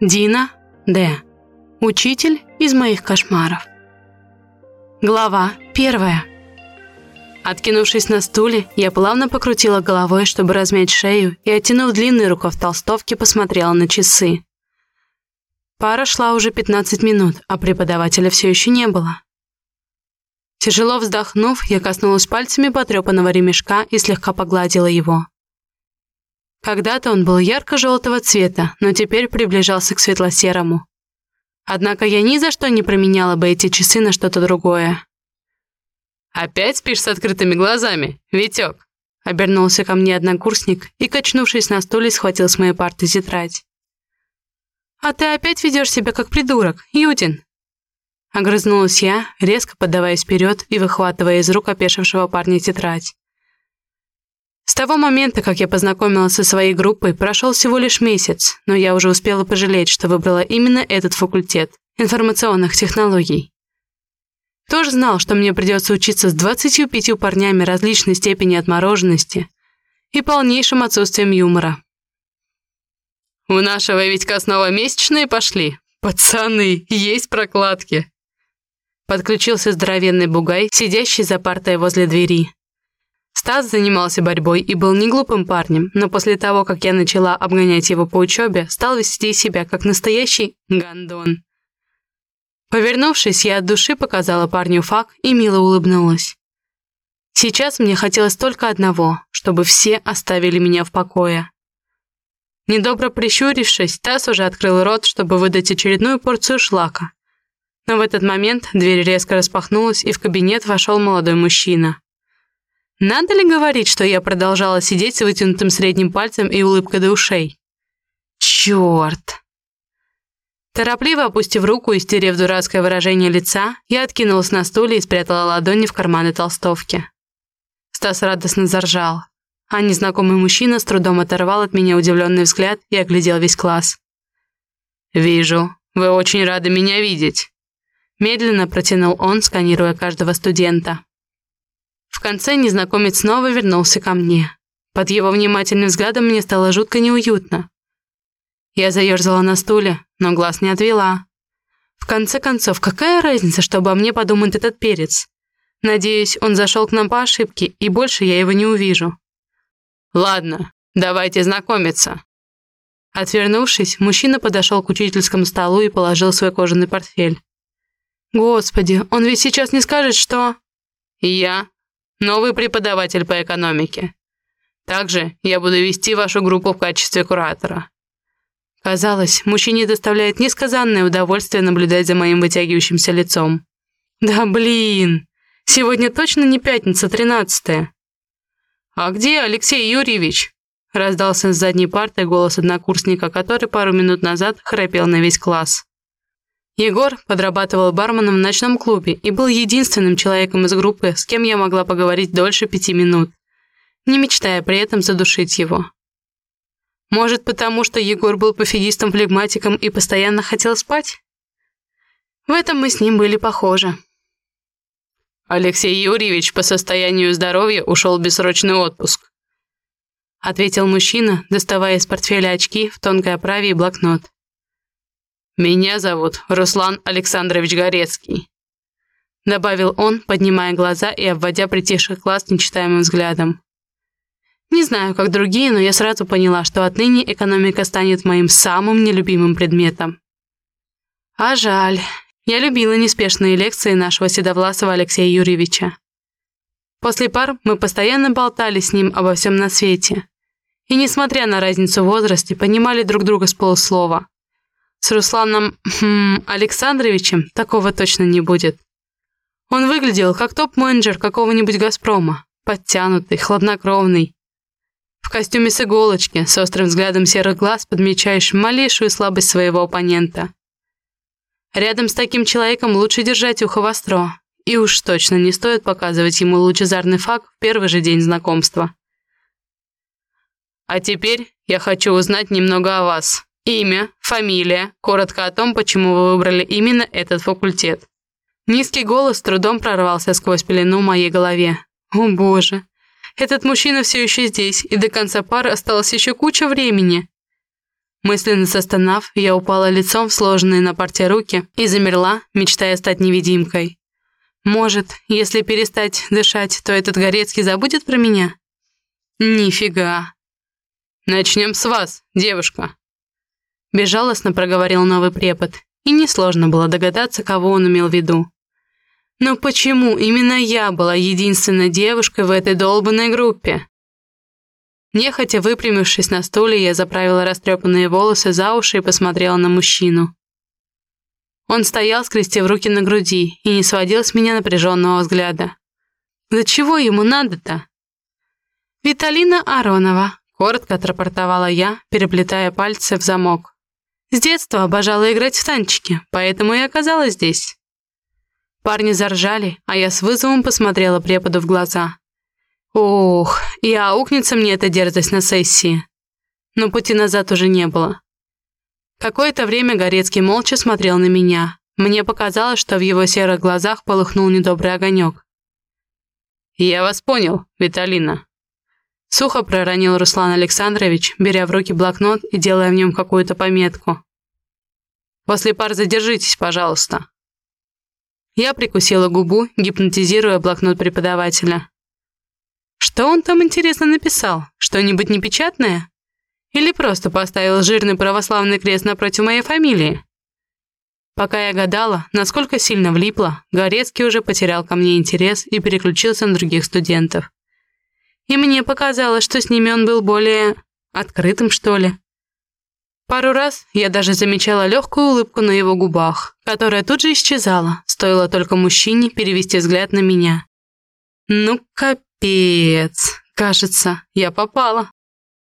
Дина Д. Учитель из моих кошмаров. Глава первая. Откинувшись на стуле, я плавно покрутила головой, чтобы размять шею, и, оттянув длинный рукав толстовки, посмотрела на часы. Пара шла уже 15 минут, а преподавателя все еще не было. Тяжело вздохнув, я коснулась пальцами потрепанного ремешка и слегка погладила его. Когда-то он был ярко-желтого цвета, но теперь приближался к светло-серому. Однако я ни за что не променяла бы эти часы на что-то другое. «Опять спишь с открытыми глазами, Витек?» Обернулся ко мне однокурсник и, качнувшись на стуле, схватил с моей парты тетрадь. «А ты опять ведешь себя как придурок, Ютин!» Огрызнулась я, резко поддаваясь вперед и выхватывая из рук опешившего парня тетрадь. С того момента, как я познакомилась со своей группой, прошел всего лишь месяц, но я уже успела пожалеть, что выбрала именно этот факультет информационных технологий. Тоже знал, что мне придется учиться с 25 парнями различной степени отмороженности и полнейшим отсутствием юмора. «У нашего Витька снова месячные пошли. Пацаны, есть прокладки!» Подключился здоровенный бугай, сидящий за партой возле двери. Стас занимался борьбой и был не глупым парнем, но после того, как я начала обгонять его по учебе, стал вести себя как настоящий гандон. Повернувшись, я от души показала парню фак и мило улыбнулась. Сейчас мне хотелось только одного, чтобы все оставили меня в покое. Недобро прищурившись, Тасс уже открыл рот, чтобы выдать очередную порцию шлака. Но в этот момент дверь резко распахнулась, и в кабинет вошел молодой мужчина. Надо ли говорить, что я продолжала сидеть с вытянутым средним пальцем и улыбкой до ушей? Черт! Торопливо опустив руку и стерев дурацкое выражение лица, я откинулась на стуле и спрятала ладони в карманы толстовки. Стас радостно заржал, а незнакомый мужчина с трудом оторвал от меня удивленный взгляд и оглядел весь класс. «Вижу, вы очень рады меня видеть», медленно протянул он, сканируя каждого студента. В конце незнакомец снова вернулся ко мне. Под его внимательным взглядом мне стало жутко неуютно. Я заерзала на стуле, но глаз не отвела. В конце концов, какая разница, что обо мне подумает этот перец? Надеюсь, он зашел к нам по ошибке, и больше я его не увижу. Ладно, давайте знакомиться. Отвернувшись, мужчина подошел к учительскому столу и положил свой кожаный портфель. Господи, он ведь сейчас не скажет, что... Я новый преподаватель по экономике. Также я буду вести вашу группу в качестве куратора». Казалось, мужчине доставляет несказанное удовольствие наблюдать за моим вытягивающимся лицом. «Да блин! Сегодня точно не пятница, тринадцатая!» «А где Алексей Юрьевич?» раздался с задней парты голос однокурсника, который пару минут назад храпел на весь класс. Егор подрабатывал барменом в ночном клубе и был единственным человеком из группы, с кем я могла поговорить дольше пяти минут, не мечтая при этом задушить его. Может, потому что Егор был пофигистом-флегматиком и постоянно хотел спать? В этом мы с ним были похожи. Алексей Юрьевич по состоянию здоровья ушел в бессрочный отпуск. Ответил мужчина, доставая из портфеля очки в тонкой оправе и блокнот. «Меня зовут Руслан Александрович Горецкий», добавил он, поднимая глаза и обводя притихший класс нечитаемым взглядом. Не знаю, как другие, но я сразу поняла, что отныне экономика станет моим самым нелюбимым предметом. А жаль. Я любила неспешные лекции нашего седовласого Алексея Юрьевича. После пар мы постоянно болтали с ним обо всем на свете. И, несмотря на разницу в возрасте, понимали друг друга с полуслова. С Русланом хм, Александровичем такого точно не будет. Он выглядел как топ-менеджер какого-нибудь «Газпрома», подтянутый, хладнокровный. В костюме с иголочки, с острым взглядом серых глаз, подмечаешь малейшую слабость своего оппонента. Рядом с таким человеком лучше держать ухо востро, и уж точно не стоит показывать ему лучезарный факт в первый же день знакомства. А теперь я хочу узнать немного о вас. Имя, фамилия, коротко о том, почему вы выбрали именно этот факультет. Низкий голос трудом прорвался сквозь пелену в моей голове. О боже, этот мужчина все еще здесь, и до конца пары осталось еще куча времени. Мысленно застонав, я упала лицом в сложенные на парте руки и замерла, мечтая стать невидимкой. Может, если перестать дышать, то этот Горецкий забудет про меня? Нифига. Начнем с вас, девушка. Безжалостно проговорил новый препод, и несложно было догадаться, кого он имел в виду. Но почему именно я была единственной девушкой в этой долбанной группе? Нехотя выпрямившись на стуле, я заправила растрепанные волосы за уши и посмотрела на мужчину. Он стоял, скрестив руки на груди, и не сводил с меня напряженного взгляда. «Да чего ему надо-то?» «Виталина Аронова», — коротко отрапортовала я, переплетая пальцы в замок. «С детства обожала играть в танчики, поэтому и оказалась здесь». Парни заржали, а я с вызовом посмотрела преподу в глаза. Ох, и аукнется мне эта дерзость на сессии. Но пути назад уже не было. Какое-то время Горецкий молча смотрел на меня. Мне показалось, что в его серых глазах полыхнул недобрый огонек. «Я вас понял, Виталина». Сухо проронил Руслан Александрович, беря в руки блокнот и делая в нем какую-то пометку. «После пар задержитесь, пожалуйста». Я прикусила губу, гипнотизируя блокнот преподавателя. Что он там интересно написал? Что-нибудь непечатное? Или просто поставил жирный православный крест напротив моей фамилии? Пока я гадала, насколько сильно влипла, Горецкий уже потерял ко мне интерес и переключился на других студентов. И мне показалось, что с ними он был более... открытым, что ли. Пару раз я даже замечала легкую улыбку на его губах, которая тут же исчезала, стоило только мужчине перевести взгляд на меня. Ну, капец. Кажется, я попала.